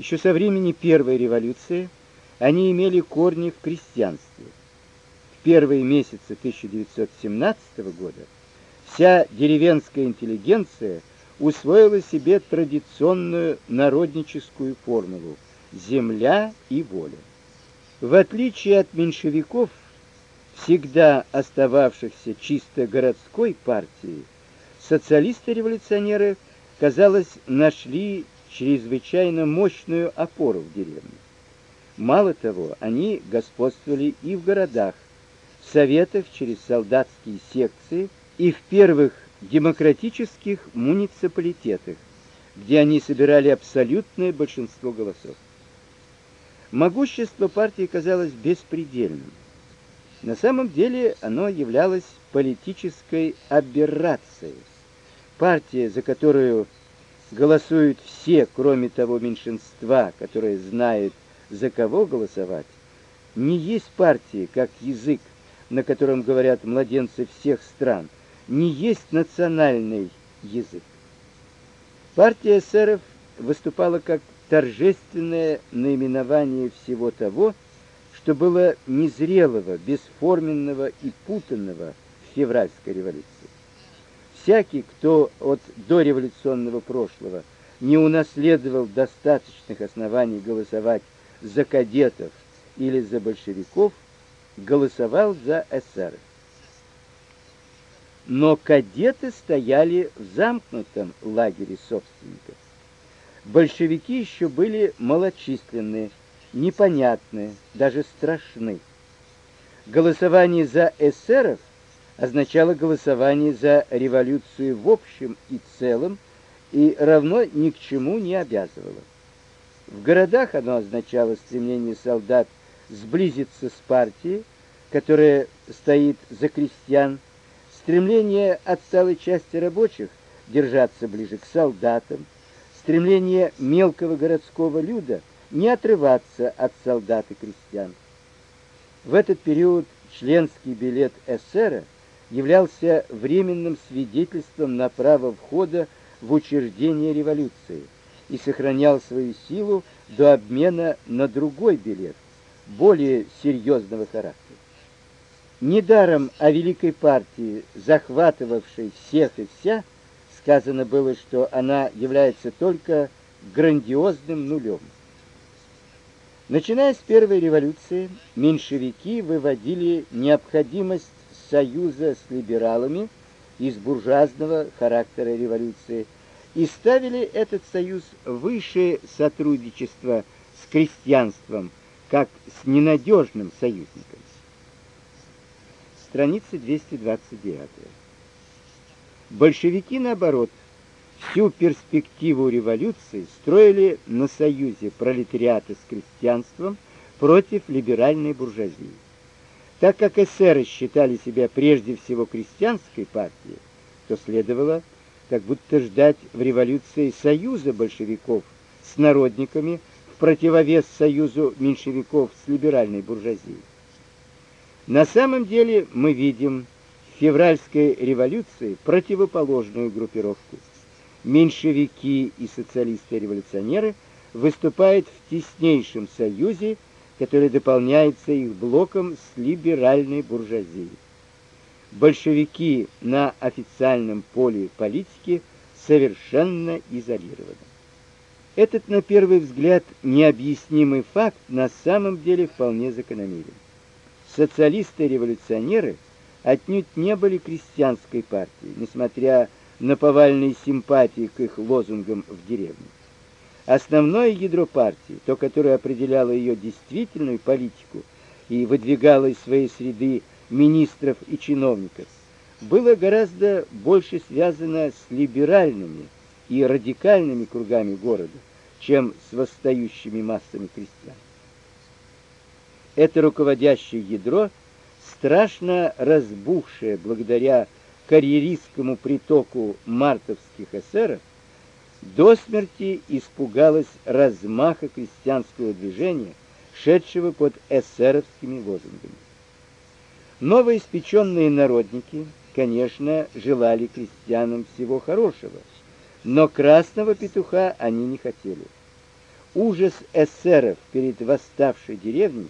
Еще со времени первой революции они имели корни в крестьянстве. В первые месяцы 1917 года вся деревенская интеллигенция усвоила себе традиционную народническую формулу земля и воля. В отличие от меньшевиков, всегда остававшихся чисто городской партией, социалисты-революционеры, казалось, нашли чрезвычайно мощную опору в деревне. Мало того, они господствовали и в городах, в советах через солдатские секции и в первых демократических муниципалитетах, где они собирали абсолютное большинство голосов. Могущество партии казалось беспредельным. На самом деле оно являлось политической аберрацией. Партия, за которую голосуют все, кроме того меньшинства, которое знает, за кого голосовать, не есть партия, как язык, на котором говорят младенцы всех стран, не есть национальный язык. Партия эсеров выступала как торжественное наименование всего того, что было незрелого, бесформенного и путанного в февральской революции. Всякий, кто от дореволюционного прошлого не унаследовал достаточных оснований голосовать за кадетов или за большевиков, голосовал за эсеров. Но кадеты стояли в замкнутом лагере собственников. Большевики еще были малочисленные, непонятные, даже страшны. Голосование за эсеров означало голосование за революцию в общем и целом и равно ни к чему не обязывало. В городах оно означало стремление солдат сблизиться с партией, которая стоит за крестьян, стремление отсталой части рабочих держаться ближе к солдатам, стремление мелкого городского люда не отрываться от солдат и крестьян. В этот период членский билет эсера являлся временным свидетельством на право входа в учреждение революции и сохранял свою силу до обмена на другой билет, более серьезного характера. Недаром о великой партии, захватывавшей всех и вся, сказано было, что она является только грандиозным нулем. Начиная с первой революции, меньшевики выводили необходимость союза с либералами из буржуазного характера революции и ставили этот союз выше сотрудничества с крестьянством, как с ненадежным союзником. Страница 229. Большевики, наоборот, всю перспективу революции строили на союзе пролетариата с крестьянством против либеральной буржуазии. Так как эсеры считали себя прежде всего крестьянской партией, то следовало как будто ждать в революции союза большевиков с народниками в противовес союзу меньшевиков с либеральной буржуазией. На самом деле мы видим в февральской революции противоположную группировку. Меньшевики и социалисты-революционеры выступают в теснейшем союзе, который дополняется их блоком с либеральной буржуазией. Большевики на официальном поле политики совершенно изолированы. Этот на первый взгляд необъяснимый факт на самом деле вполне закономерен социалисты-революционеры отнюдь не были крестьянской партией, несмотря на повальные симпатии к их лозунгам в деревне. Основное ядро партии, то, которое определяло ее действительную политику и выдвигало из своей среды министров и чиновников, было гораздо больше связано с либеральными и радикальными кругами города, чем с восстающими массами крестьян. Это руководящее ядро, страшно разбухшее благодаря карьеристскому притоку мартовских эсеров, до смерти испугалось размаха крестьянского движения, шедшего под эсеровскими лозунгами. Новоиспеченные народники, конечно, желали крестьянам всего хорошего, но красного петуха они не хотели. ужас эсеров перед восставшей деревней